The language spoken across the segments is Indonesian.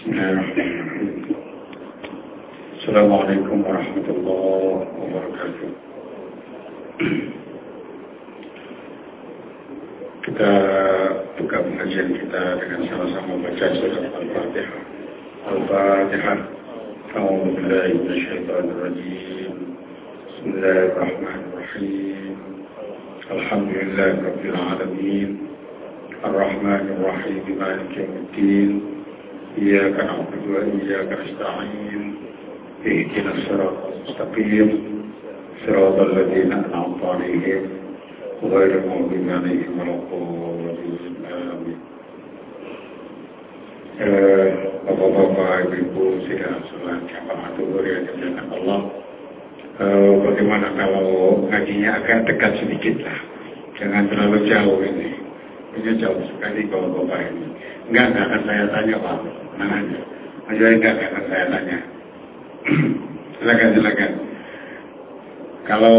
بسم الله الرحمن الرحيم. السلام عليكم ورحمة الله وبركاته. Kita buka pengajian kita dengan sama-sama baca surat Al-Fatihah. Al-Fatihah. أعوذ بالله من الشيطان الرجيم بسم الله الحمد لله رب العالمين الرحمن الرحيم الدين إياك نعبد وإياك نستعين اهدنا الصراط المستقيم صراط الذين أنعمت عليهم غير المغضوب عليهم ولا الضالين آمين Bapak-bapak, ibu-ibu, sidang sholat jamaah tuhur yang dimuliakan Allah. Uh, bagaimana kalau ngajinya agak dekat sedikit lah. Jangan terlalu jauh ini. Ini jauh sekali bapak-bapak ini. Enggak, enggak akan saya tanya Pak. Mana aja. Aja enggak akan saya tanya. silakan, silakan. Kalau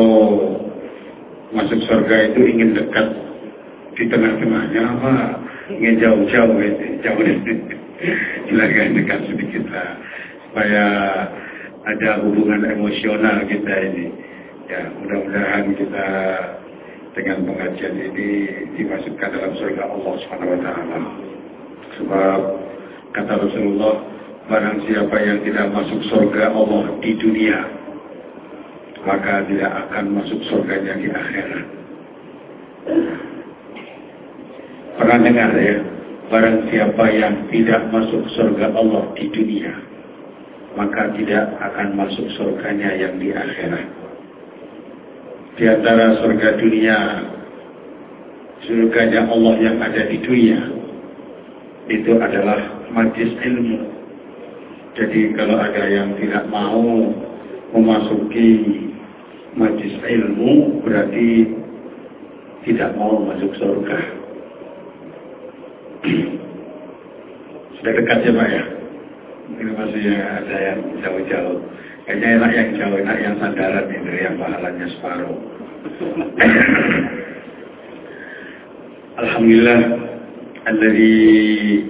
masuk surga itu ingin dekat di tengah-tengahnya apa? Ingin jauh-jauh itu, jauh silakan dekat sedikit lah supaya ada hubungan emosional kita ini ya mudah-mudahan kita dengan pengajian ini dimasukkan dalam surga Allah Subhanahu wa taala sebab kata Rasulullah barang siapa yang tidak masuk surga Allah di dunia maka tidak akan masuk surganya di akhirat pernah dengar ya Barang siapa yang tidak masuk surga Allah di dunia, maka tidak akan masuk surganya yang di akhirat. Di antara surga dunia, surganya Allah yang ada di dunia, itu adalah majlis ilmu. Jadi kalau ada yang tidak mau memasuki majlis ilmu, berarti tidak mau masuk surga. Sudah dekat ya Pak ya? Ini masih ada yang jauh-jauh. Kayaknya enak yang jauh, enak yang sandaran itu yang pahalanya separuh. Alhamdulillah الذي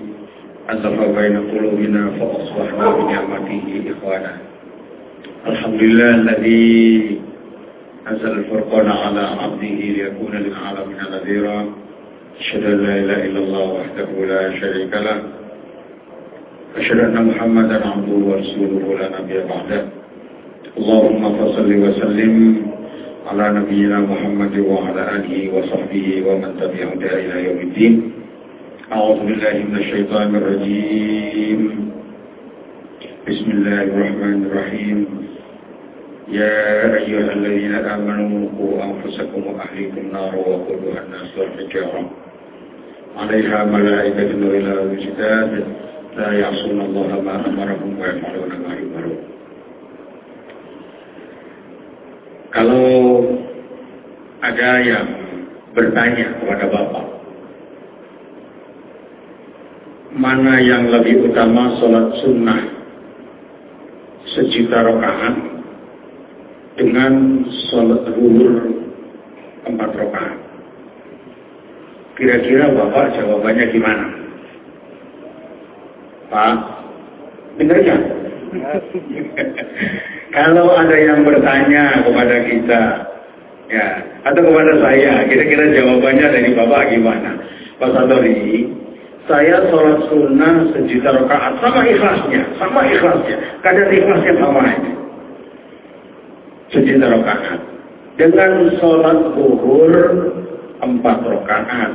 أزف بين قلوبنا فأصبحنا بنعمته إخوانا. الحمد لله الذي أزل الفرقان على عبده ليكون للعالمين نذيرا. أشهد أن لا إله إلا الله وحده لا شريك له. أشهد أن محمدا عبده ورسوله لا نبي بعده. اللهم فصل وسلم على نبينا محمد وعلى آله وصحبه ومن تبعه إلى يوم الدين. أعوذ بالله من الشيطان الرجيم. بسم الله الرحمن الرحيم. يا أيها الذين آمنوا قوا أنفسكم وأهليكم نارا وقودها الناس والحجارة. عليها ملائكة غلاظ شداد لا يعصون الله ما أمرهم ويفعلون ما يؤمرون. Kalau ada yang bertanya kepada Bapak, mana yang lebih utama sholat sunnah sejuta rakaat dengan sholat zuhur empat rakaat? Kira-kira Bapak jawabannya gimana? Pak, dengarnya? Kalau ada yang bertanya kepada kita, ya, atau kepada saya, kira-kira jawabannya dari Bapak gimana? Pak Satori, saya sholat sunnah sejuta rakaat sama ikhlasnya, sama ikhlasnya, kadar ikhlasnya sama ini. Sejuta rakaat. Dengan sholat zuhur empat rakaat.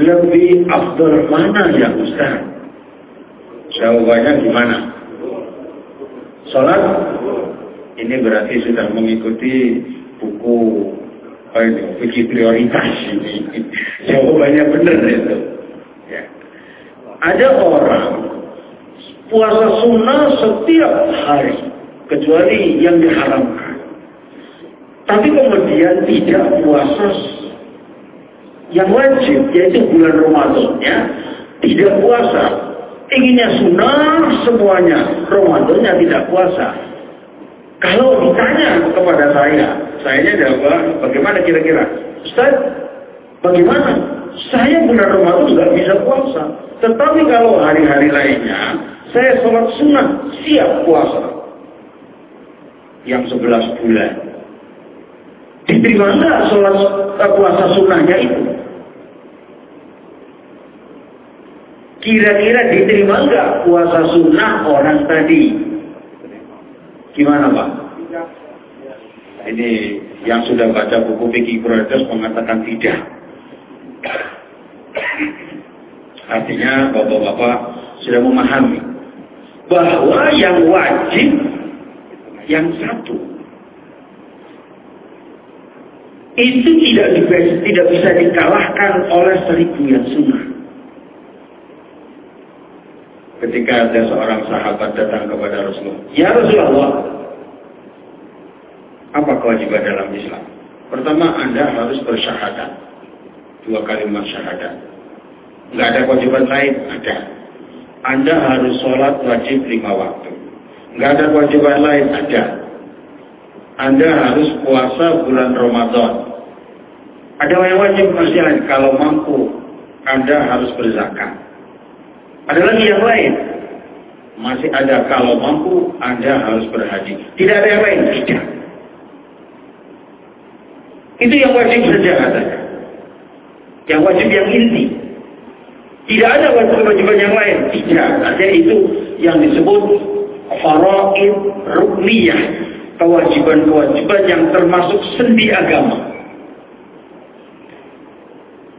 Lebih afdal mana ya Ustaz? Jawabannya gimana? Sholat ini berarti sudah mengikuti buku apa ini, fikih prioritas ini. Jawabannya benar itu. Ya. Ada orang puasa sunnah setiap hari kecuali yang diharamkan. Tapi kemudian tidak puasa yang wajib yaitu bulan Ramadannya tidak puasa. Inginnya sunnah semuanya, Ramadannya tidak puasa. Kalau ditanya kepada saya, saya jawab, bagaimana kira-kira? Ustaz, bagaimana? saya bulan Ramadan nggak bisa puasa. Tetapi kalau hari-hari lainnya, saya sholat sunnah siap puasa. Yang sebelas bulan. Diterima nggak sholat eh, puasa sunnahnya itu? Kira-kira diterima nggak puasa sunnah orang tadi? Gimana Pak? Ini yang sudah baca buku Fikih Prioritas mengatakan tidak. Artinya bapak-bapak sudah memahami bahwa yang wajib yang satu itu tidak tidak bisa dikalahkan oleh seribu yang sunnah. Ketika ada seorang sahabat datang kepada Rasulullah, ya Rasulullah, apa kewajiban dalam Islam? Pertama, Anda harus bersyahadat. Dua kalimat syahadat. Nggak ada kewajiban lain? Ada. Anda harus sholat wajib lima waktu. Nggak ada kewajiban lain? Ada. Anda harus puasa bulan Ramadan. Ada yang wajib masih lain. Kalau mampu, Anda harus berzakat. Ada lagi yang lain. Masih ada kalau mampu, Anda harus berhaji. Tidak ada yang lain? Tidak. Itu yang wajib saja katanya. Yang wajib yang inti. Tidak ada kewajiban yang lain. Tidak. Artinya itu yang disebut faraid rukniyah. Kewajiban-kewajiban yang termasuk sendi agama.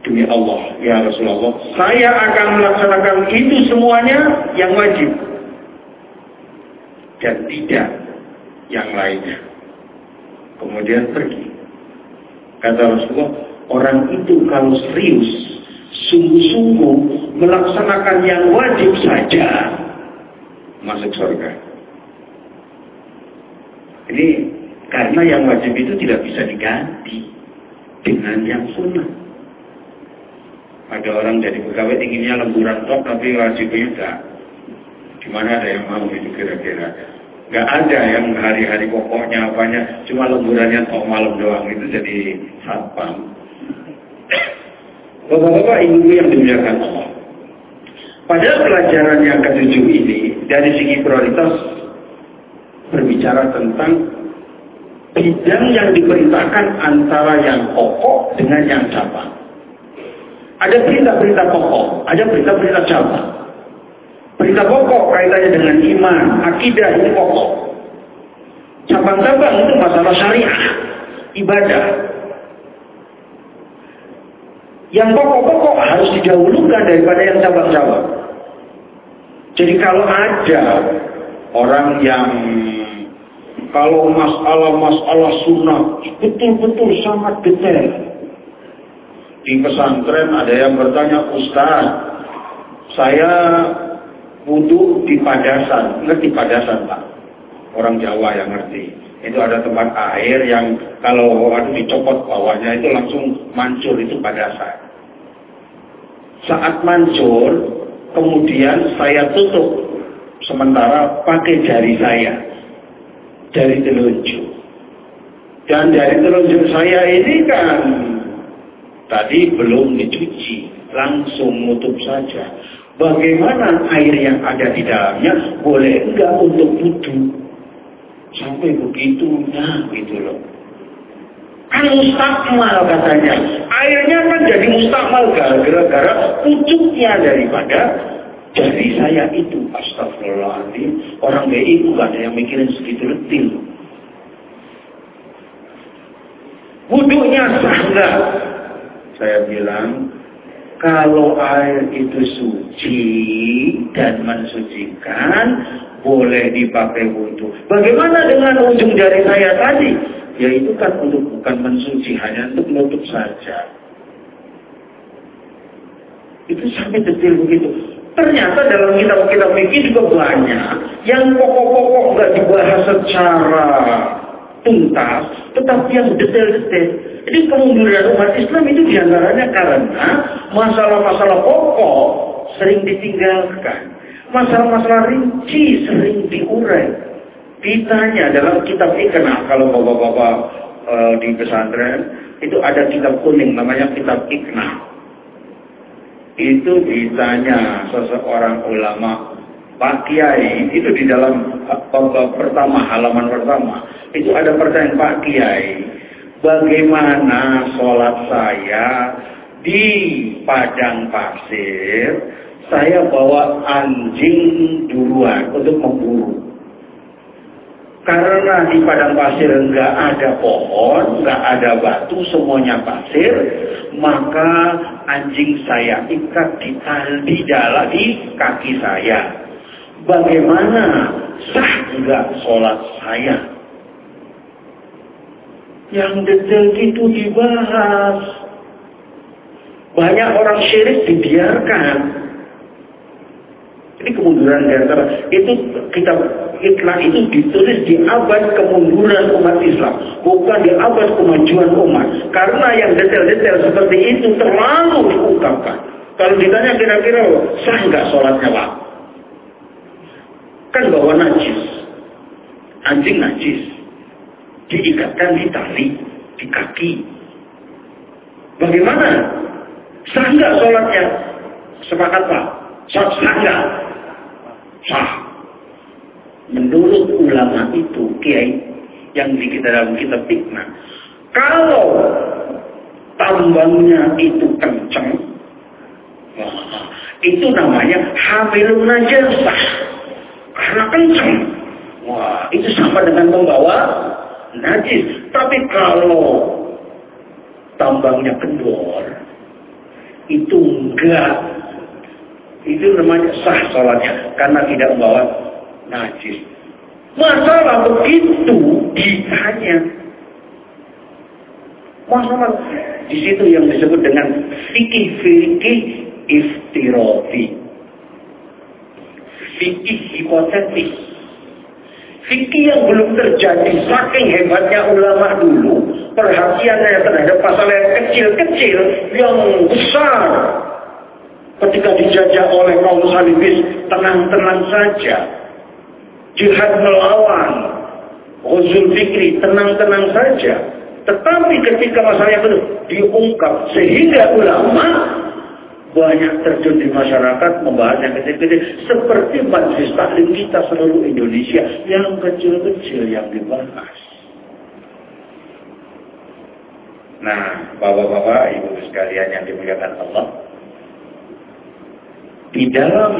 Demi Allah, ya Rasulullah, saya akan melaksanakan itu semuanya yang wajib. Dan tidak yang lainnya. Kemudian pergi. Kata Rasulullah, orang itu kalau serius, sungguh-sungguh melaksanakan yang wajib saja, masuk surga. Ini karena yang wajib itu tidak bisa diganti dengan yang sunnah. Ada orang jadi pegawai inginnya lemburan tok tapi wajibnya enggak. Gimana ada yang mau itu kira-kira? Gak ada yang hari-hari pokoknya apanya, cuma lemburannya tok malam doang itu jadi satpam. Bapak-bapak ibu yang dimuliakan Allah. Pada pelajaran yang ketujuh ini, dari segi prioritas berbicara tentang bidang yang diperintahkan antara yang pokok dengan yang cabang. Ada berita-berita pokok, ada berita-berita cabang. Berita pokok kaitannya dengan iman, akidah ini pokok. Cabang-cabang itu masalah syariah, ibadah. Yang pokok-pokok harus didahulukan daripada yang cabang-cabang. Jadi kalau ada orang yang kalau masalah-masalah sunnah betul-betul sangat detail. Di pesantren ada yang bertanya, Ustaz, saya wudhu di padasan. Ngerti padasan, Pak? Orang Jawa yang ngerti. Itu ada tempat air yang kalau aduh dicopot bawahnya itu langsung mancur itu padasan. Saat mancur, kemudian saya tutup sementara pakai jari saya. Jari telunjuk. Dan jari telunjuk saya ini kan tadi belum dicuci, langsung nutup saja. Bagaimana air yang ada di dalamnya boleh enggak untuk wudhu? Sampai begitunya gitu loh. Kan mustakmal katanya. Airnya kan jadi mustakmal gara-gara pucuknya daripada jadi saya itu. Astagfirullahaladzim. Orang BI gak ada yang mikirin segitu detil. Wudhunya sah enggak? Saya bilang, kalau air itu suci dan mensucikan, boleh dipakai wudhu. Bagaimana dengan ujung jari saya tadi? Ya itu kan untuk bukan mensuci, hanya untuk menutup saja. Itu sampai detail begitu. Ternyata dalam kitab-kitab fikih juga banyak yang pokok-pokok nggak dibahas secara tuntas, tetapi yang detail-detail. Jadi kemunduran umat Islam itu di antaranya karena masalah-masalah pokok sering ditinggalkan. Masalah-masalah rinci sering diurai. Ditanya dalam kitab ikna, kalau bapak-bapak e, di pesantren, itu ada kitab kuning namanya kitab ikna. itu ditanya seseorang ulama Pak Kiai itu di dalam bab pertama halaman pertama itu ada pertanyaan Pak Kiai bagaimana sholat saya di padang pasir saya bawa anjing duluan untuk memburu karena di padang pasir nggak ada pohon, nggak ada batu, semuanya pasir, maka anjing saya ikat di tali dalam di kaki saya. Bagaimana sah nggak sholat saya? Yang detail itu dibahas. Banyak orang syirik dibiarkan. Ini kemunduran di antara itu kita itlah itu ditulis di abad kemunduran umat Islam, bukan di abad kemajuan umat. Karena yang detail-detail seperti itu terlalu diungkapkan. Kalau ditanya kira-kira sah nggak sholatnya pak? Kan bawa najis, anjing najis, diikatkan di tali, di kaki. Bagaimana? Sah nggak sholatnya? Sepakat pak? Sah nggak? sah. Menurut ulama itu, kiai yang di kita dalam kitab fitnah, kalau tambangnya itu kencang, itu namanya hamil najasah. Karena kencang. Wah, itu sama dengan membawa najis. Tapi kalau tambangnya kendor, itu enggak itu namanya sah sholatnya karena tidak membawa najis. Masalah begitu ditanya. Masalah di situ yang disebut dengan fikih-fikih iftiroti. Fikih hipotetis. Fikih yang belum terjadi saking hebatnya ulama dulu. Perhatiannya terhadap pasal yang kecil-kecil yang besar Ketika dijajah oleh kaum salibis, tenang-tenang saja. Jihad melawan. Ghuzul fikri, tenang-tenang saja. Tetapi ketika masalah itu diungkap, sehingga ulama banyak terjun di masyarakat membahas yang kecil-kecil. Seperti majelis taklim kita seluruh Indonesia yang kecil-kecil yang dibahas. Nah, bapak-bapak, ibu sekalian yang dimuliakan Allah, di dalam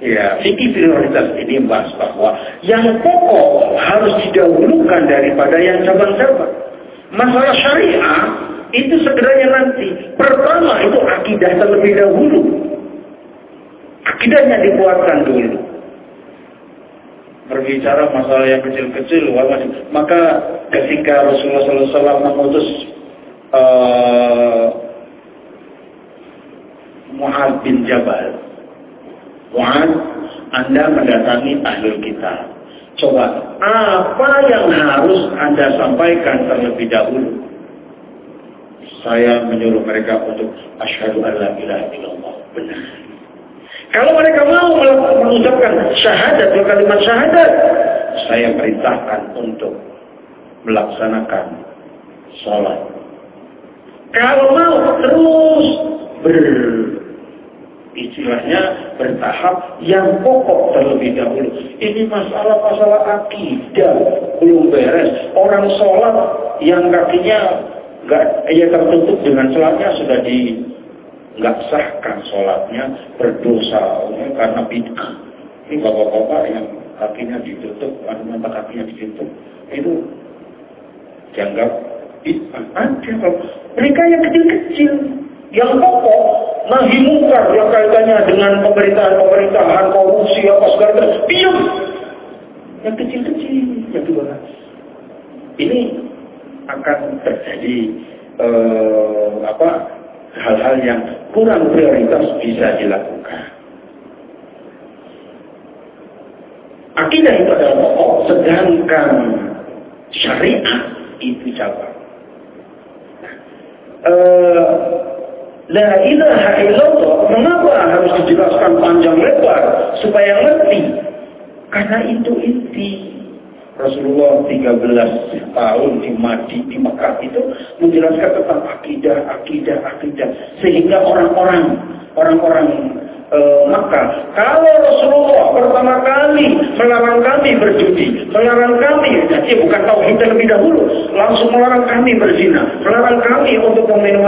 ya fikih prioritas ini membahas bahwa yang pokok harus didahulukan daripada yang cabang-cabang. Masalah syariah itu sebenarnya nanti. Pertama itu akidah terlebih dahulu. Akidahnya dikuatkan dulu. Berbicara masalah yang kecil-kecil, maka ketika Rasulullah SAW mengutus uh, Muhammad bin Jabal Mu'ad, Anda mendatangi ahlul kita. Coba, apa yang harus Anda sampaikan terlebih dahulu? Saya menyuruh mereka untuk asyhadu an la ilaha illallah. Benar. Kalau mereka mau mengucapkan syahadat atau kalimat syahadat, saya perintahkan untuk melaksanakan sholat. Kalau mau terus ber istilahnya bertahap yang pokok terlebih dahulu. Ini masalah-masalah akidah belum beres. Orang sholat yang kakinya nggak ya tertutup dengan sholatnya sudah di nggak sahkan sholatnya berdosa karena bid'ah. Ini bapak-bapak yang kakinya ditutup, mata kakinya ditutup, itu dianggap bid'ah. Ada mereka yang kecil-kecil yang pokok nahi mungkar yang kaitannya dengan pemerintahan-pemerintahan korupsi apa segala macam diam yang kecil-kecil yang dibahas ini akan terjadi eh, apa hal-hal yang kurang prioritas bisa dilakukan. Akidah itu adalah pokok sedangkan syariat itu cabang eh, La ilaha illallah, mengapa harus dijelaskan panjang lebar supaya ngerti? Karena itu inti. Rasulullah 13 tahun di Madi, di Mekah itu menjelaskan tentang akidah, akidah, akidah. Sehingga orang-orang, orang-orang e, Mekah, kalau Rasulullah pertama kali melarang kami berjudi, melarang kami, jadi bukan tauhid terlebih dahulu, langsung melarang kami berzina, melarang kami untuk meminum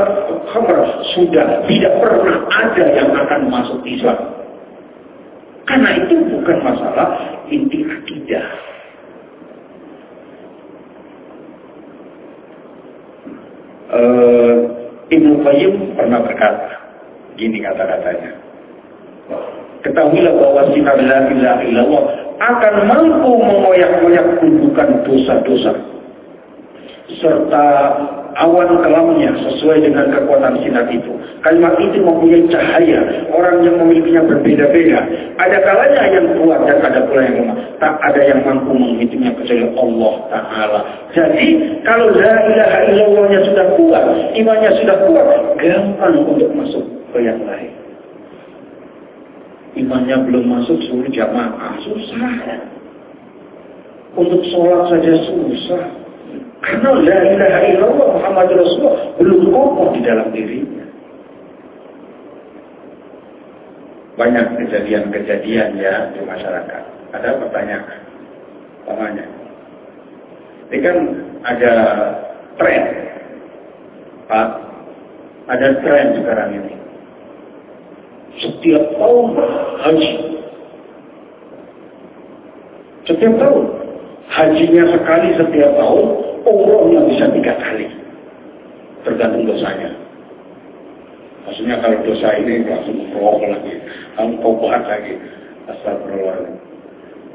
khamr, sudah tidak pernah ada yang akan masuk Islam. Karena itu bukan masalah inti akidah. uh, Ibnu Qayyim pernah berkata, gini kata-katanya. Ketahuilah bahwa sifat la ilaha illallah akan mampu mengoyak-ngoyak gundukan dosa-dosa serta awan kelamnya sesuai dengan kekuatan sinar itu. Kalimat itu mempunyai cahaya. Orang yang memilikinya berbeda-beda. Ada kalanya yang kuat dan ada pula yang lemah. Tak ada yang mampu menghitungnya kecuali Allah Ta'ala. Jadi kalau la ilaha illallahnya sudah kuat, imannya sudah kuat, gampang untuk masuk ke yang lain. Imannya belum masuk suruh jamaah, susah. Untuk sholat saja susah. Karena la ilaha illallah Muhammad Rasulullah belum kokoh di dalam dirinya. Banyak kejadian-kejadian ya di masyarakat. Ada pertanyaan. Namanya. Ini kan ada tren. Pak, ada tren sekarang ini. Setiap tahun haji. Setiap tahun. Hajinya sekali setiap tahun, umrohnya bisa tiga kali. Tergantung dosanya. Maksudnya kalau dosa ini langsung umroh lagi, langsung tobat lagi. Astagfirullah.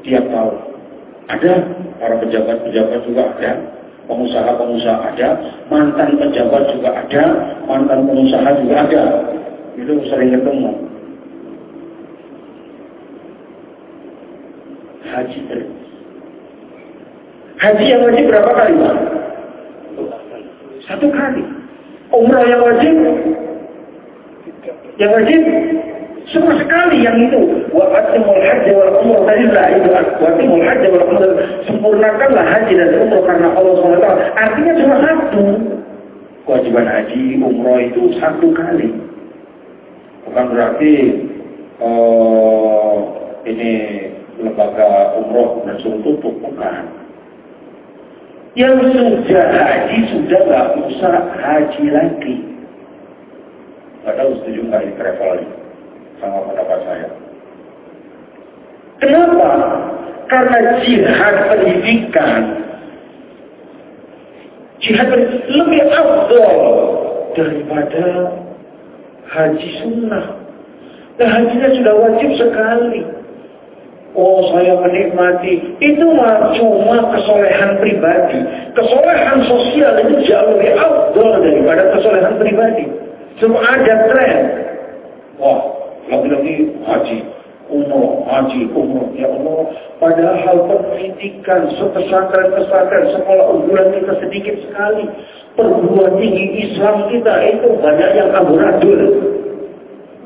Tiap tahun. Ada para pejabat-pejabat juga ada, pengusaha-pengusaha ada, mantan pejabat juga ada, mantan pengusaha juga ada. Itu sering ketemu. Haji Haji yang wajib berapa kali Pak? Satu kali. Umrah yang wajib? Yang wajib? Semua sekali yang itu. Wa haji wal umrah lillah itu. Wa atimul haji wal umrah. Sempurnakanlah haji dan umrah karena Allah SWT. Artinya cuma satu. Kewajiban haji, umrah itu satu kali. Bukan berarti uh, ini lembaga umroh dan suruh tutup. Bukan. Yang sudah haji sudah nggak usah haji lagi. Gak tahu setuju nggak di travel sama pendapat saya. Kenapa? Karena jihad pendidikan jihad lebih afdol daripada haji sunnah. Nah hajinya sudah wajib sekali. Oh saya menikmati. Itu mah cuma kesolehan pribadi. Kesolehan sosial itu jauh lebih outdoor daripada kesolehan pribadi. Semua ada tren. Wah, lagi-lagi haji. Umroh, haji, umroh. Ya Allah, padahal pendidikan, pesantren-pesantren, sekolah unggulan kita sedikit sekali. Perguruan tinggi Islam kita itu banyak yang amburadul.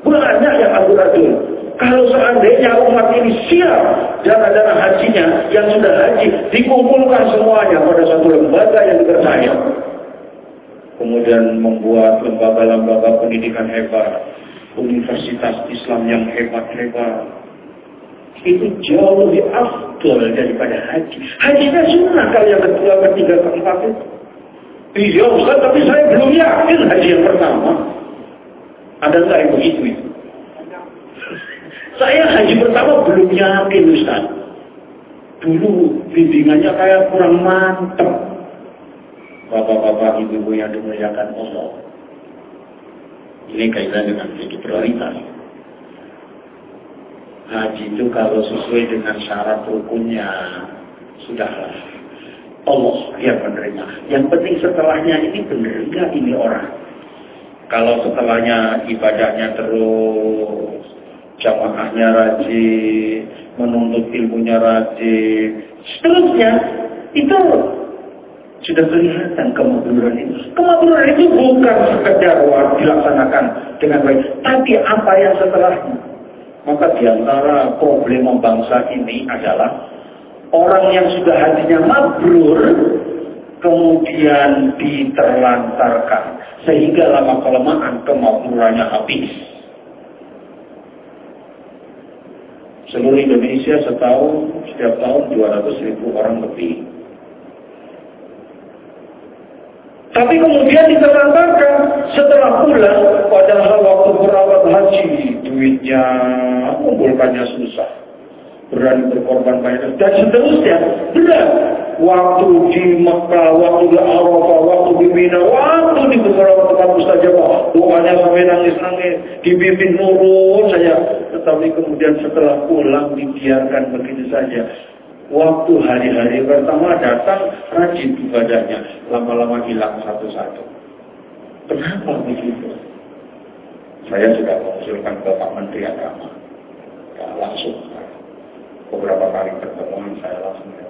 Banyak yang amburadul. Kalau seandainya umat ini siap dana-dana hajinya yang sudah haji dikumpulkan semuanya pada satu lembaga yang dipercaya. Kemudian membuat lembaga-lembaga pendidikan hebat, universitas Islam yang hebat-hebat. Itu jauh lebih afdol daripada haji. Hajinya sunnah kalau yang kedua, ketiga, keempat itu. Iya Ustaz, tapi saya belum yakin haji yang pertama. Ada nggak yang itu? Saya haji pertama belum yakin Ustaz. Dulu bimbingannya kayak kurang mantep. Bapak-bapak, ibu-ibu yang dimuliakan Allah. Ini kaitan dengan segi prioritas. Haji itu kalau sesuai dengan syarat rukunnya, sudahlah. Allah yang menerima. Yang penting setelahnya ini benar ini orang. Kalau setelahnya ibadahnya terus jamaahnya rajin, menuntut ilmunya rajin, seterusnya itu sudah kelihatan kemakmuran itu. Kemakmuran itu bukan sekedar dilaksanakan dengan baik, tapi apa yang setelahnya. Maka di antara problem bangsa ini adalah Orang yang sudah hatinya mabrur, kemudian diterlantarkan. Sehingga lama-kelamaan kemakmurannya habis. Seluruh Indonesia setahun, setiap tahun 200 ribu orang lebih. Tapi kemudian diterlantarkan setelah pulang, padahal waktu berawat haji, duitnya mengumpulkannya susah. Berani berkorban banyak dan seterusnya. Benar. Waktu di Mekah, waktu di Arafah, waktu di Mina, waktu di beberapa tempat mustajabah, doanya sampai nangis-nangis, dibimbing nurut saja. Tetapi kemudian setelah pulang dibiarkan begitu saja Waktu hari-hari pertama datang rajin ibadahnya, lama-lama hilang satu-satu. Kenapa begitu? Saya sudah mengusulkan ke Pak Menteri Agama. Ya, langsung beberapa kali pertemuan saya langsung.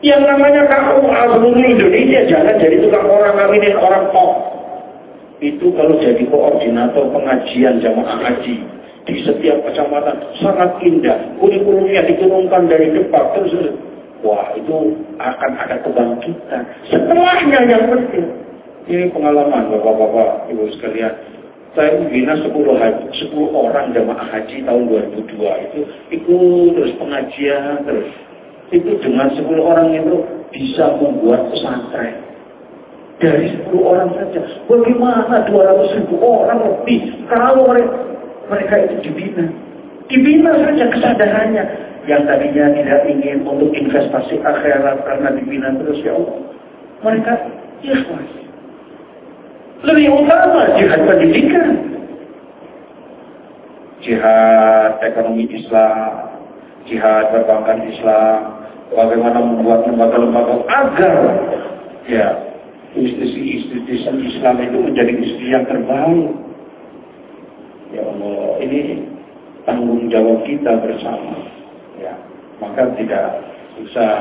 Yang namanya kamu seluruh Indonesia jangan jadi tukang orang ngawinin orang pop. Itu kalau jadi koordinator pengajian jamaah haji di setiap kecamatan sangat indah. Kurikulumnya diturunkan dari depan terus. Wah itu akan ada kebangkitan. Setelahnya yang penting. Ini pengalaman bapak-bapak, ibu sekalian. Saya membina 10, haji, 10 orang jamaah haji tahun 2002 itu ikut terus pengajian terus. Itu dengan 10 orang itu bisa membuat pesantren. Dari 10 orang saja. Bagaimana 200 ribu orang lebih kalau mereka mereka itu dibina. Dibina saja kesadarannya. Yang tadinya tidak ingin untuk investasi akhirat karena dibina terus ya Allah. Mereka ikhlas. Lebih utama jihad pendidikan. Jihad ekonomi Islam. Jihad perbankan Islam. Bagaimana membuat lembaga-lembaga agar ya institusi-institusi Islam itu menjadi institusi yang terbaik Ya Allah, ini tanggung jawab kita bersama. Ya, maka tidak usah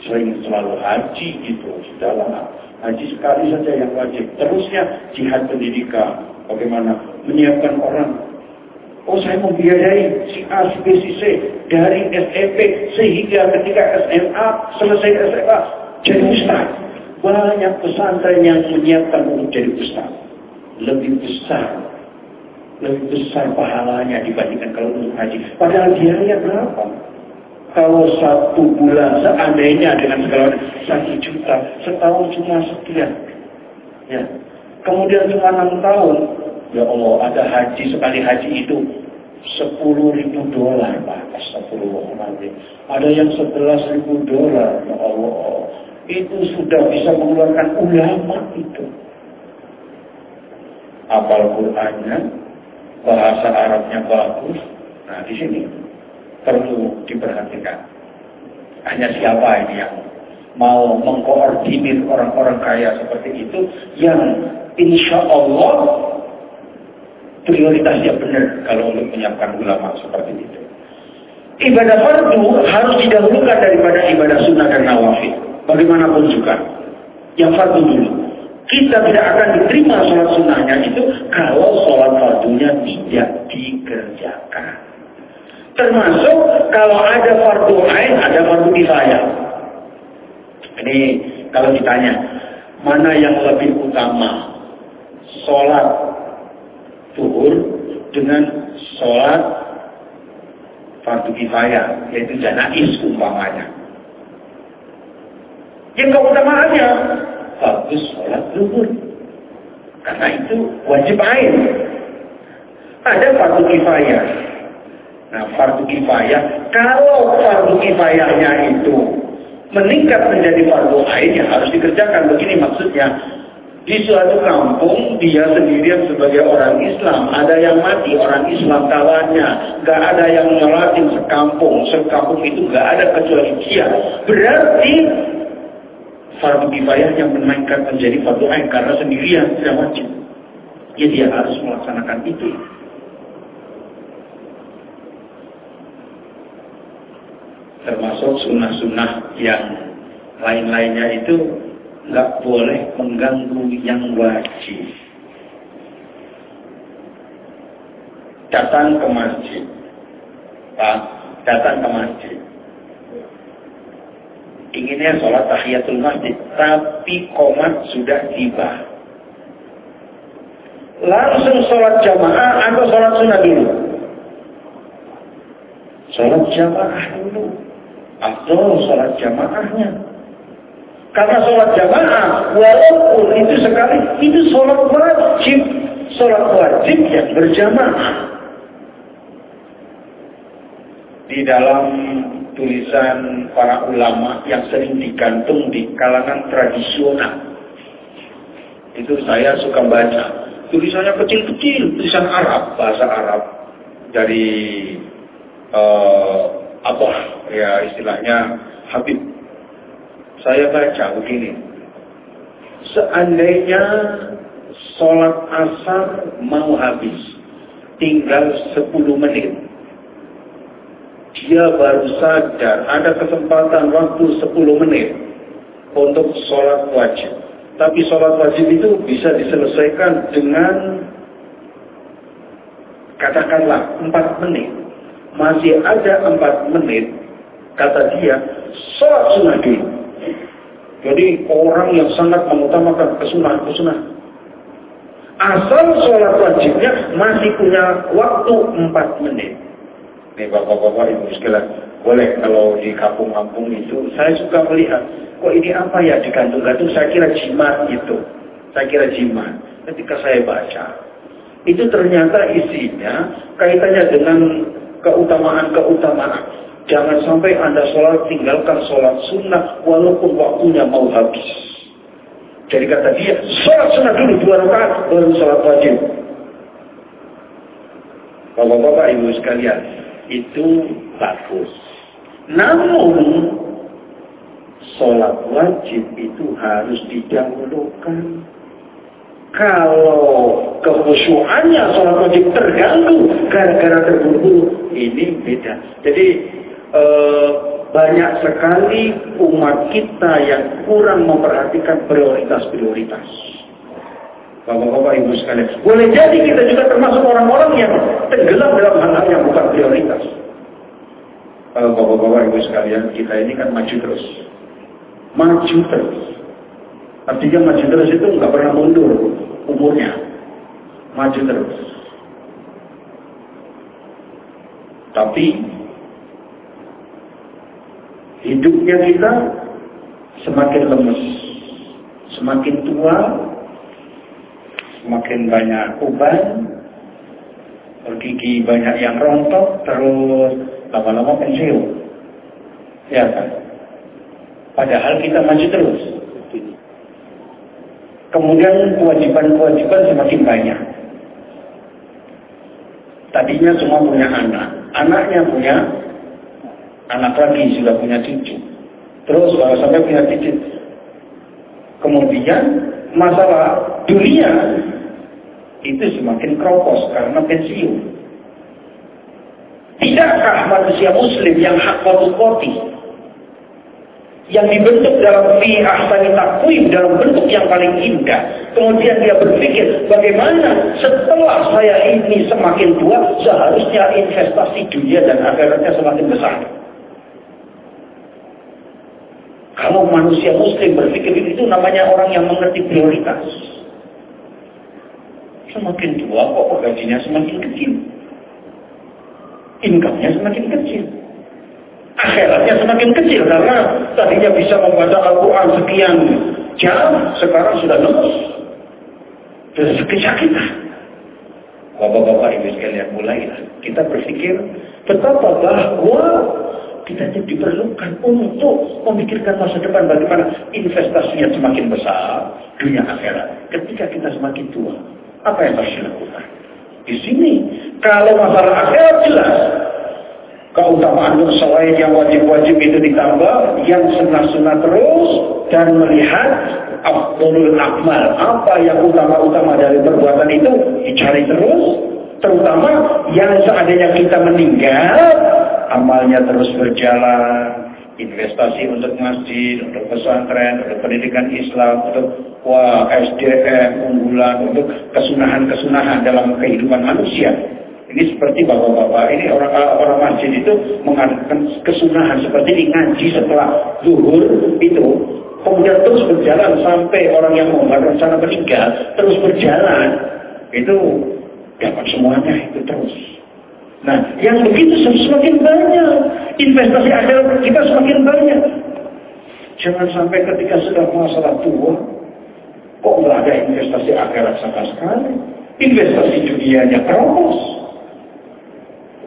sering selalu haji gitu. Sudahlah, haji sekali saja yang wajib. Terusnya jihad pendidikan. Bagaimana menyiapkan orang. Oh saya membiayai si A, si B, si C dari SMP sehingga ketika SMA selesai SMA jadi ustaz. Banyak pesantren yang menyiapkan untuk jadi ustaz. Lebih besar lebih besar pahalanya dibandingkan kalau untuk haji. Padahal biaya berapa? Kalau satu bulan seandainya dengan segala satu juta, setahun cuma sekian. Ya. Kemudian cuma enam tahun, ya Allah ada haji sekali haji itu sepuluh ribu dolar pak, nanti. Ada yang sebelas ribu dolar, ya Allah. Itu sudah bisa mengeluarkan ulama itu. Apal Qur'annya, bahasa Arabnya bagus. Nah, di sini perlu diperhatikan. Hanya siapa ini yang mau mengkoordinir orang-orang kaya seperti itu yang insya Allah prioritasnya benar kalau untuk menyiapkan ulama seperti itu. Ibadah fardu harus didahulukan daripada ibadah sunnah dan nawafil. Bagaimanapun juga. Yang fardu dulu. Kita tidak akan diterima sholat sunnahnya itu kalau sholat fardunya tidak dikerjakan. Termasuk kalau ada fardu ain, ada fardu kifayah. Ini kalau ditanya, mana yang lebih utama? Sholat zuhur dengan sholat fardu kifayah, yaitu janais umpamanya. Yang keutamaannya bagus sholat zuhur. Karena itu wajib ain. Ada fardu kifayah. Nah, fardu kifayah, kalau fardu kifayahnya itu meningkat menjadi fardu ain, ya harus dikerjakan. Begini maksudnya, di suatu kampung dia sendirian sebagai orang Islam ada yang mati orang Islam kawannya gak ada yang nyolatin sekampung sekampung itu gak ada kecuali dia berarti fardu kifayah yang menaikkan menjadi fardu ain karena sendirian tidak wajib. Ya dia harus melaksanakan itu. Termasuk sunnah-sunnah yang lain-lainnya itu nggak boleh mengganggu yang wajib. Datang ke masjid, Pak, datang ke masjid Inginnya sholat tahiyatul masjid. Tapi komat sudah tiba. Langsung sholat jamaah atau sholat sunnah dulu? Sholat jamaah dulu. Atau sholat jamaahnya. Karena sholat jamaah, walaupun itu sekali, itu sholat wajib. Sholat wajib yang berjamaah. Di dalam tulisan para ulama yang sering digantung di kalangan tradisional. Itu saya suka baca. Tulisannya kecil-kecil, tulisan Arab, bahasa Arab. Dari uh, apa ya istilahnya Habib. Saya baca begini. Seandainya sholat asar mau habis, tinggal 10 menit. Dia baru sadar ada kesempatan waktu 10 menit untuk sholat wajib. Tapi sholat wajib itu bisa diselesaikan dengan katakanlah 4 menit masih ada empat menit, kata dia, sholat sunnah dulu. Jadi orang yang sangat mengutamakan kesunahan. Asal sholat wajibnya masih punya waktu empat menit. Nih bapak-bapak ibu sekalian, boleh kalau di kampung-kampung itu, saya suka melihat, kok ini apa ya digantung-gantung, saya kira jimat itu. Saya kira jimat. Ketika saya baca, itu ternyata isinya kaitannya dengan keutamaan-keutamaan. Jangan sampai Anda sholat, tinggalkan sholat sunnah walaupun waktunya mau habis. Jadi kata dia, sholat sunnah dulu dua rakaat, baru sholat wajib. Bapak-bapak, ibu sekalian, itu bagus. Namun, sholat wajib itu harus didahulukan kalau kekhusyuannya sholat wajib terganggu gara-gara terburu-buru, ini beda. Jadi e, banyak sekali umat kita yang kurang memperhatikan prioritas-prioritas. Bapak-bapak ibu sekalian, boleh jadi kita juga termasuk orang-orang yang tenggelam dalam hal-hal yang bukan prioritas. Kalau bapak-bapak ibu sekalian, kita ini kan maju terus. Maju terus. Artinya maju terus itu nggak pernah mundur umurnya. Maju terus. Tapi hidupnya kita semakin lemes, semakin tua, semakin banyak uban, bergigi banyak yang rontok, terus lama-lama pensiun. Ya kan? Padahal kita maju terus. Kemudian kewajiban-kewajiban semakin banyak. Tadinya semua punya anak. Anaknya punya anak lagi, sudah punya cucu. Terus kalau sampai punya cucu. Kemudian masalah dunia itu semakin kropos karena pensiun. Tidakkah manusia muslim yang hak koti yang dibentuk dalam fi ahsani takwim dalam bentuk yang paling indah. Kemudian dia berpikir bagaimana setelah saya ini semakin tua seharusnya investasi dunia dan akhiratnya semakin besar. Kalau manusia muslim berpikir itu namanya orang yang mengerti prioritas. Semakin tua kok gajinya semakin kecil. Income-nya semakin kecil akhiratnya semakin kecil karena tadinya bisa membaca Al-Quran sekian jam, sekarang sudah lemes. Rezeki kita. Bapak-bapak ibu sekalian mulailah kita berpikir betapa bahwa kita diperlukan untuk memikirkan masa depan bagaimana investasinya semakin besar dunia akhirat ketika kita semakin tua apa yang harus dilakukan? Di sini kalau masalah akhirat jelas keutamaan selain yang wajib-wajib itu ditambah, yang sunnah-sunnah terus, dan melihat Abdul Akmal, apa yang utama-utama dari perbuatan itu dicari terus, terutama yang seandainya kita meninggal, amalnya terus berjalan, investasi untuk masjid, untuk pesantren, untuk pendidikan Islam, untuk wah SDM unggulan, untuk kesunahan-kesunahan dalam kehidupan manusia Ini seperti bapak-bapak, ini orang orang masjid itu mengadakan kesunahan seperti ini ngaji setelah zuhur itu. Kemudian terus berjalan sampai orang yang membuat rencana meninggal terus berjalan. Itu dapat semuanya itu terus. Nah, yang begitu semakin banyak. Investasi akhirat kita semakin banyak. Jangan sampai ketika sudah masalah tua, kok nggak ada investasi akhirat sama sekali. Investasi dunianya terus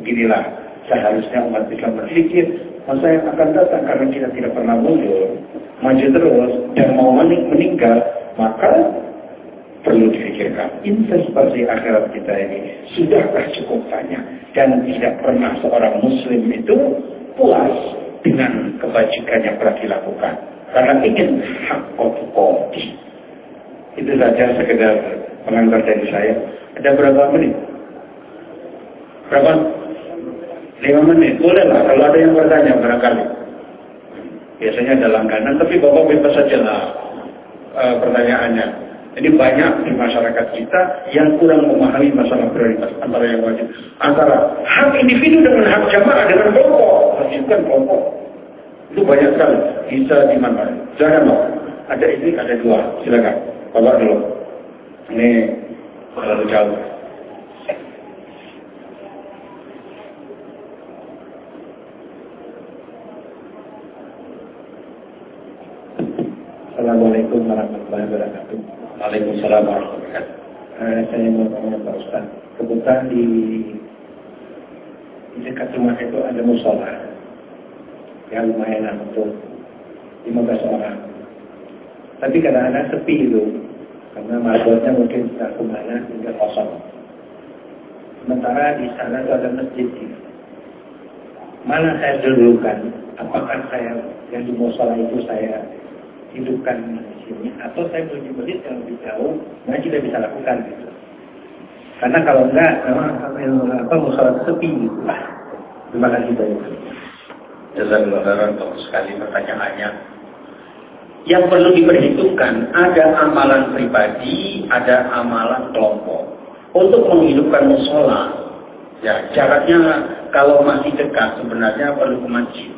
beginilah seharusnya umat Islam berpikir masa yang akan datang karena kita tidak pernah mundur, maju terus dan mau meninggal, maka perlu dipikirkan. Investasi akhirat kita ini sudahkah cukup banyak. Dan tidak pernah seorang muslim itu puas dengan kebajikan yang telah dilakukan. Karena ingin hak koti itu saja sekedar pengantar dari saya. Ada berapa menit? Berapa? Lima menit, boleh lah kalau ada yang bertanya barangkali. Biasanya ada langganan, tapi Bapak bebas saja lah e, pertanyaannya. Jadi banyak di masyarakat kita yang kurang memahami masalah prioritas antara yang wajib. Antara hak individu dengan hak jamaah dengan kelompok. Wajibkan kelompok. Itu banyak sekali. Bisa di mana? Jangan mau. Ada ini, ada dua. Silakan. Bapak dulu. Ini terlalu jauh. Assalamualaikum warahmatullahi wabarakatuh. Waalaikumsalam warahmatullahi wabarakatuh. Uh, saya mau tanya Pak Ustaz. Kebetulan di, di dekat rumah itu ada musola yang lumayan untuk 15 orang. Tapi kadang-kadang sepi itu karena marbotnya mungkin sudah ke mana hingga kosong. Sementara di sana itu ada masjid. Mana saya dulukan? Apakah saya yang di musola itu saya hidupkan atau saya pergi masjid yang lebih jauh nah kita bisa lakukan gitu karena kalau enggak memang apa musola sepi gitu terima kasih banyak Jazakallah khairan sekali pertanyaannya. Yang perlu diperhitungkan ada amalan pribadi, ada amalan kelompok. Untuk menghidupkan musola, ya jaraknya kalau masih dekat sebenarnya perlu ke masjid.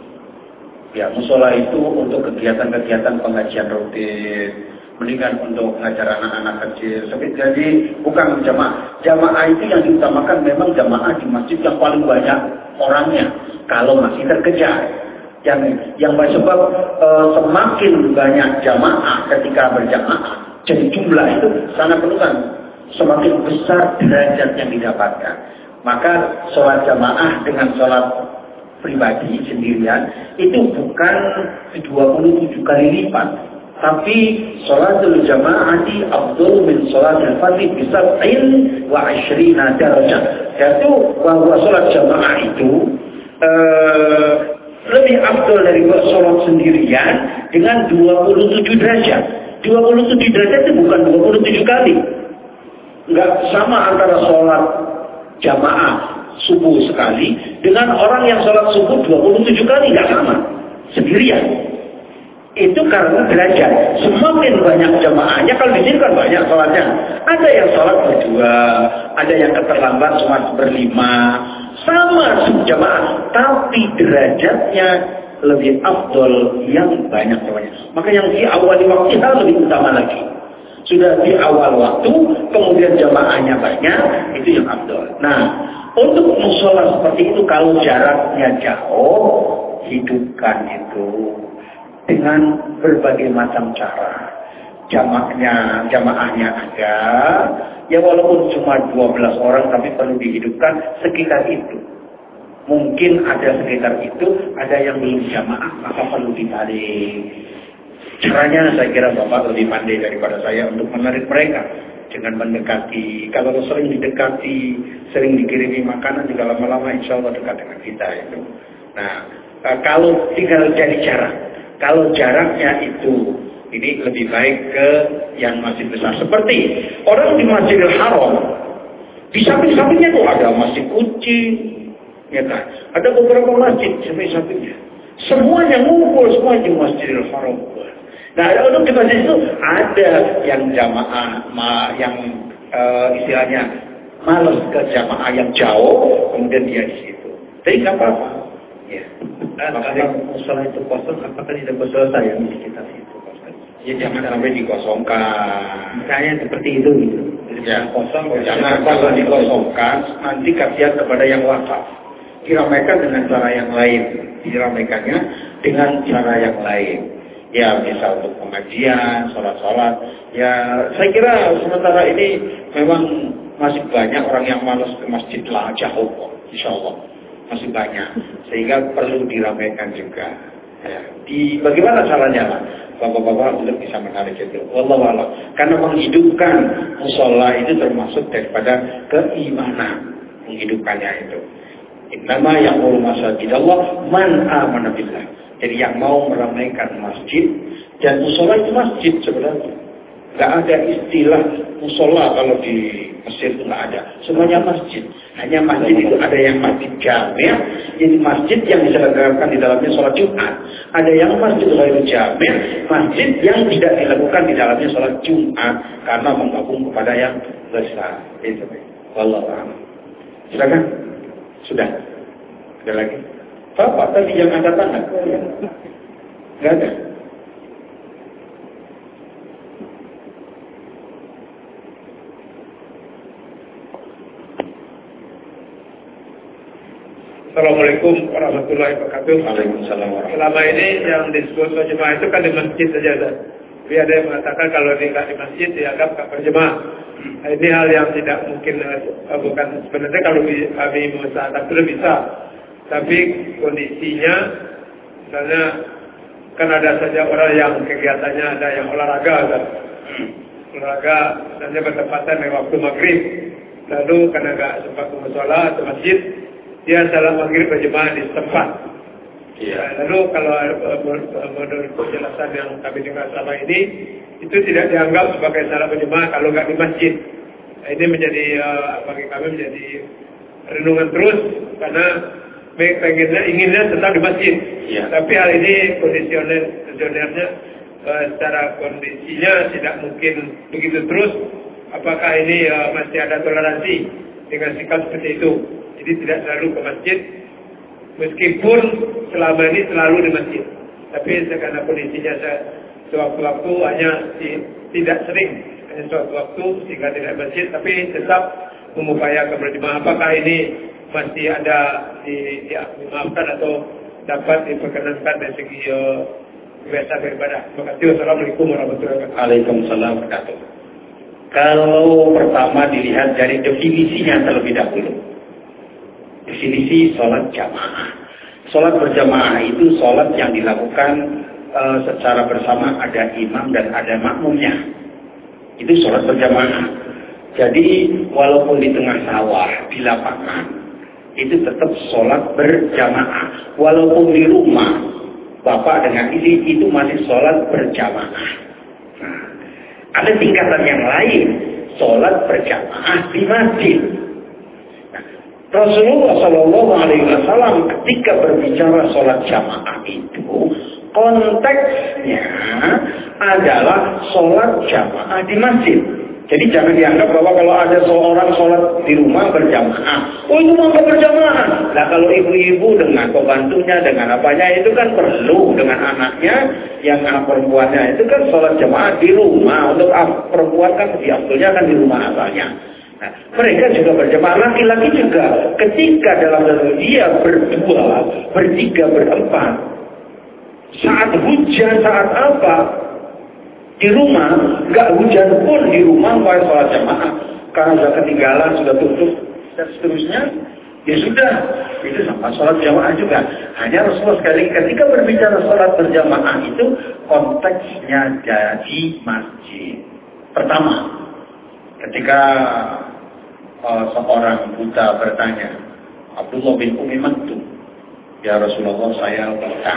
Ya, musola itu untuk kegiatan-kegiatan pengajian rutin, mendingan untuk mengajar anak-anak kecil. Jadi bukan jamaah. Jamaah itu yang diutamakan memang jamaah di masjid yang paling banyak orangnya. Kalau masih terkejar. Yang yang sebab e, semakin banyak jamaah ketika berjamaah, jadi jumlah itu sangat menentukan. Semakin besar derajat yang didapatkan. Maka sholat jamaah dengan sholat pribadi sendirian itu bukan 27 kali lipat. Tapi sholatul jama'ati abdul min sholatul fardhi bisab'in wa ashrina darajah yaitu bahwa sholat jamaah itu uh, lebih abdul dari sholat sendirian dengan 27 derajat. 27 derajat itu bukan 27 kali. Nggak sama antara sholat jamaah subuh sekali dengan orang yang sholat subuh 27 kali nggak sama. Sendirian. Itu karena derajat semakin banyak jamaahnya kalau di sini kan banyak sholatnya. Ada yang sholat berdua ada yang keterlambat cuma berlima. Sama jamaah tapi derajatnya lebih afdol yang banyak jamaahnya. Maka yang di awal waktu lebih utama lagi. Sudah di awal waktu kemudian jamaahnya banyak itu yang afdol. Nah untuk musola seperti itu kalau jaraknya jauh, hidupkan itu dengan berbagai macam cara. Jamaknya, jamaahnya ada, ya walaupun cuma 12 orang tapi perlu dihidupkan sekitar itu. Mungkin ada sekitar itu, ada yang belum jamaah, maka perlu ditarik. Caranya saya kira Bapak lebih pandai daripada saya untuk menarik mereka dengan mendekati. Kalau sering didekati, sering dikirimi makanan juga lama-lama insya Allah dekat dengan kita itu. Nah, e, kalau tinggal jadi jarak, kalau jaraknya itu ini lebih baik ke yang masih besar. Seperti orang di Masjidil Haram, di samping-sampingnya tuh ada masjid kucing, ya kan? Ada beberapa masjid samping-sampingnya. Semuanya ngumpul semua di Masjidil Haram. Nah, untuk di masjid itu ada yang jamaah, ma, yang uh, istilahnya Males ke jamaah yang jauh, kemudian dia di situ. Tapi nggak apa-apa. Ya. Kalau musola itu kosong, apakah tidak berselesai yang di sekitar situ? Ya jangan sampai dikosongkan. Misalnya seperti itu gitu. Ya, kosong, jangan kalau dikosongkan, nanti kasihan kepada yang wakaf. Diramaikan dengan cara yang lain. Diramaikannya dengan cara yang lain. Ya, misal untuk pengajian, sholat-sholat. Ya, saya kira sementara ini memang masih banyak orang yang malas ke masjid lah, jauh kok, insya Allah. Masih banyak. Sehingga perlu diramaikan juga. Ya, di bagaimana caranya lah? Bapak-bapak belum bisa menarik itu. Wallah Karena menghidupkan musola itu termasuk daripada keimanan. Menghidupkannya itu. Yang mau masjid Allah man amana billah. Jadi yang mau meramaikan masjid dan musola itu masjid sebenarnya. Gak ada istilah musola kalau di Mesir itu nggak ada. Semuanya masjid. Hanya masjid itu ada yang masjid jami' jadi masjid yang diselenggarakan di dalamnya sholat Jumat. Ada yang masjid lain jami' masjid yang tidak dilakukan di dalamnya sholat Jumat karena menggabung kepada yang besar. Itu. Wallahu Silakan. Sudah. Ada lagi? Bapak tadi yang ada tangan. Enggak ada. Assalamualaikum warahmatullahi wabarakatuh. Waalaikumsalam Selama ini yang disebut berjemaah itu kan di masjid saja. Tapi ada yang mengatakan kalau tidak di masjid dianggap tak berjemaah. Ini hal yang tidak mungkin uh, bukan sebenarnya kalau kami mengusahakan itu bisa. Tapi kondisinya misalnya kan ada saja orang yang kegiatannya ada yang olahraga kan. Olahraga misalnya bertepatan dengan waktu maghrib. Lalu karena nggak sempat ke musola atau masjid, dia salah maghrib berjemaah di tempat. Ya, lalu kalau eh, menurut penjelasan yang kami dengar selama ini, itu tidak dianggap sebagai salah berjemaah kalau nggak di masjid. Nah, ini menjadi uh, bagi kami menjadi renungan terus karena pengennya inginnya tetap di masjid. Ya. Tapi hal ini kondisioner kondisionernya uh, secara kondisinya tidak mungkin begitu terus. Apakah ini uh, masih ada toleransi dengan sikap seperti itu? Jadi tidak selalu ke masjid, meskipun selama ini selalu di masjid. Tapi karena kondisinya sewaktu-waktu hanya di, tidak sering, hanya sewaktu-waktu sehingga tidak masjid, tapi tetap mengupayakan berjemaah. Apakah ini masih ada di, ya, dimaafkan atau dapat diperkenankan dari segi uh, kebiasaan beribadah. Terima kasih. Wassalamualaikum warahmatullahi wabarakatuh. Waalaikumsalam warahmatullahi Kalau pertama dilihat dari definisinya terlebih dahulu. Definisi sholat jamaah. Sholat berjamaah itu sholat yang dilakukan e, secara bersama ada imam dan ada makmumnya. Itu sholat berjamaah. Jadi walaupun di tengah sawah, di lapangan, itu tetap sholat berjamaah. Walaupun di rumah, bapak dengan istri itu masih sholat berjamaah. Nah, ada tingkatan yang lain, sholat berjamaah di masjid. Rasulullah Shallallahu Alaihi Wasallam ketika berbicara sholat jamaah itu konteksnya adalah sholat jamaah di masjid. Jadi jangan dianggap bahwa kalau ada seorang sholat di rumah berjamaah, oh itu mau berjamaah. Nah kalau ibu-ibu dengan pembantunya, dengan apanya itu kan perlu dengan anaknya yang anak perempuannya itu kan sholat jamaah di rumah. Untuk perempuan kan afdolnya kan di rumah asalnya. Nah, mereka juga berjamaah laki-laki juga ketika dalam satu dia berdua, bertiga, berempat. Saat hujan, saat apa? Di rumah, nggak hujan pun di rumah mulai sholat jamaah. Karena sudah ketinggalan, sudah tutup, dan seterusnya. Ya sudah, itu sama sholat jamaah juga. Hanya Rasulullah sekali ketika berbicara sholat berjamaah itu konteksnya jadi masjid. Pertama, ketika uh, seorang buta bertanya, Abdullah bin Umi Maktum, Ya Rasulullah saya buta.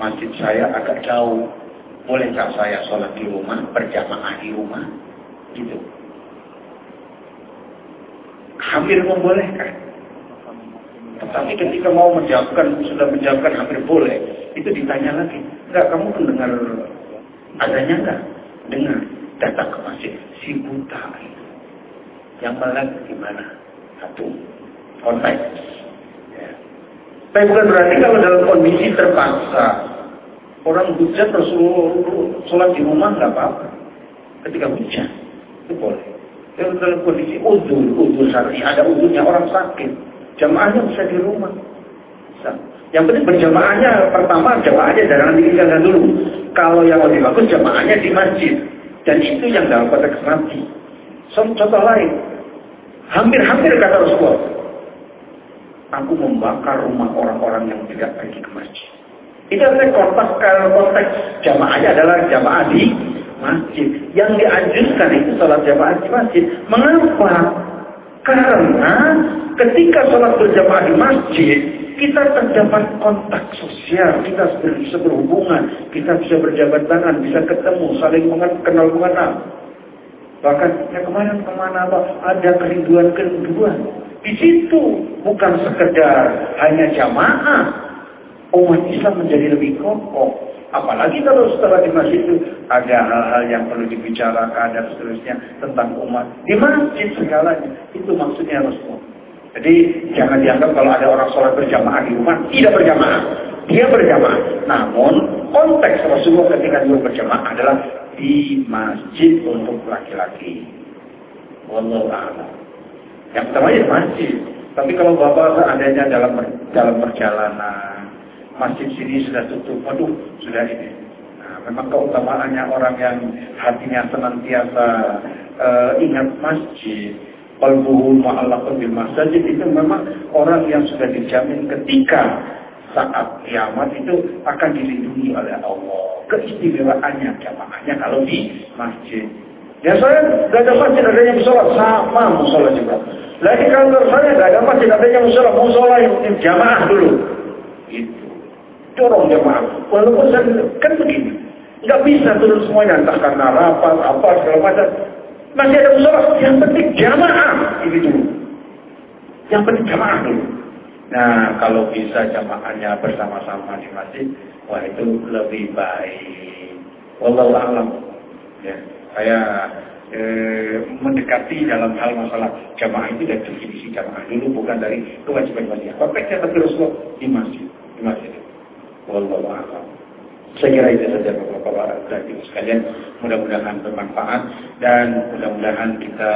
Masjid saya agak jauh. Bolehkah saya sholat di rumah, berjamaah di rumah? Gitu. Hampir membolehkan. Tetapi ketika mau menjawabkan, sudah menjawabkan hampir boleh. Itu ditanya lagi. Enggak, kamu mendengar adanya enggak? Dengar. Datang ke masjid. Si buta. Yang melek gimana? Satu. Konteks. Ya. Tapi bukan berarti kalau dalam kondisi terpaksa. Orang hujan Rasulullah sholat di rumah nggak apa-apa. Ketika hujan. Itu boleh. Kalau dalam kondisi udur, udur syar'i, ada udurnya orang sakit. Jamaahnya bisa di rumah. Yang penting berjamaahnya pertama jamaahnya jangan ditinggalkan dulu. Kalau yang lebih bagus jamaahnya di masjid. Dan itu yang dalam konteks nanti. Contoh lain. Hampir-hampir kata Rasulullah. Aku membakar rumah orang-orang yang tidak masjid. Itu artinya konteks, konteks jamaahnya adalah jamaah di masjid. Yang dianjurkan itu sholat jamaah di masjid. Mengapa? Karena ketika sholat berjamaah di masjid, kita terdapat kontak sosial, kita bisa berhubungan, kita bisa berjabat tangan, bisa ketemu, saling mengenal mengenal. Bahkan ya ke mana-kemana apa ada kerinduan-kerinduan. Di situ bukan sekedar hanya jamaah, umat Islam menjadi lebih kokoh. Apalagi kalau setelah di masjid itu ada hal-hal yang perlu dibicarakan dan seterusnya tentang umat. Di masjid segalanya. Itu maksudnya Rasulullah. Jadi jangan dianggap kalau ada orang sholat berjamaah di rumah, tidak berjamaah. Dia berjamaah. Namun konteks Rasulullah ketika dia berjamaah adalah di masjid untuk laki-laki. Wallahu a'lam. Yang pertama ya masjid. Tapi kalau bapak adanya dalam dalam perjalanan, masjid sini sudah tutup, waduh sudah ini. Nah, memang keutamaannya orang yang hatinya senantiasa uh, ingat masjid, qalbuhu ma'allaqun bil masjid itu memang orang yang sudah dijamin ketika saat kiamat itu akan dilindungi oleh Allah. Keistimewaannya jamaahnya kalau di masjid. Ya saya gak ada masjid adanya musola sama musola juga. Lagi kantor saya gak ada masjid adanya musola musola yang jamaah dulu. Dorong jemaah. Walaupun saya kan begini, nggak bisa turun semuanya entah karena rapat apa segala macam. Masih ada usaha. Yang penting jamaah ini dulu. Yang penting jamaah dulu. Nah, kalau bisa jamaahnya bersama-sama di masjid, wah itu lebih baik. Wallahu a'lam. Ya, saya eh, mendekati dalam hal masalah jamaah itu dari definisi jamaah dulu bukan dari kewajiban masjid. Konteksnya tapi Rasulullah di masjid, di masjid. Saya kira itu saja Bapak-Bapak dan Ibu sekalian. Mudah-mudahan bermanfaat dan mudah-mudahan kita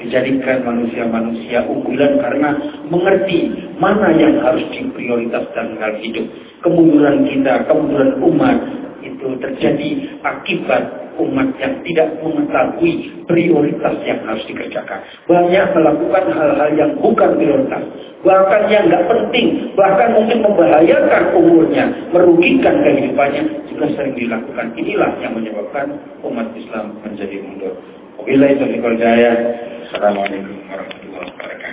dijadikan manusia-manusia unggulan karena mengerti mana yang harus diprioritaskan dalam hidup. Kemunduran kita, kemunduran umat itu terjadi akibat umat yang tidak mengetahui prioritas yang harus dikerjakan. Banyak melakukan hal-hal yang bukan prioritas. Bahkan yang nggak penting. Bahkan mungkin membahayakan umurnya. Merugikan kehidupannya. Juga sering dilakukan. Inilah yang menyebabkan umat Islam menjadi mundur. Wabillahi taufiq wal Assalamualaikum warahmatullahi wabarakatuh.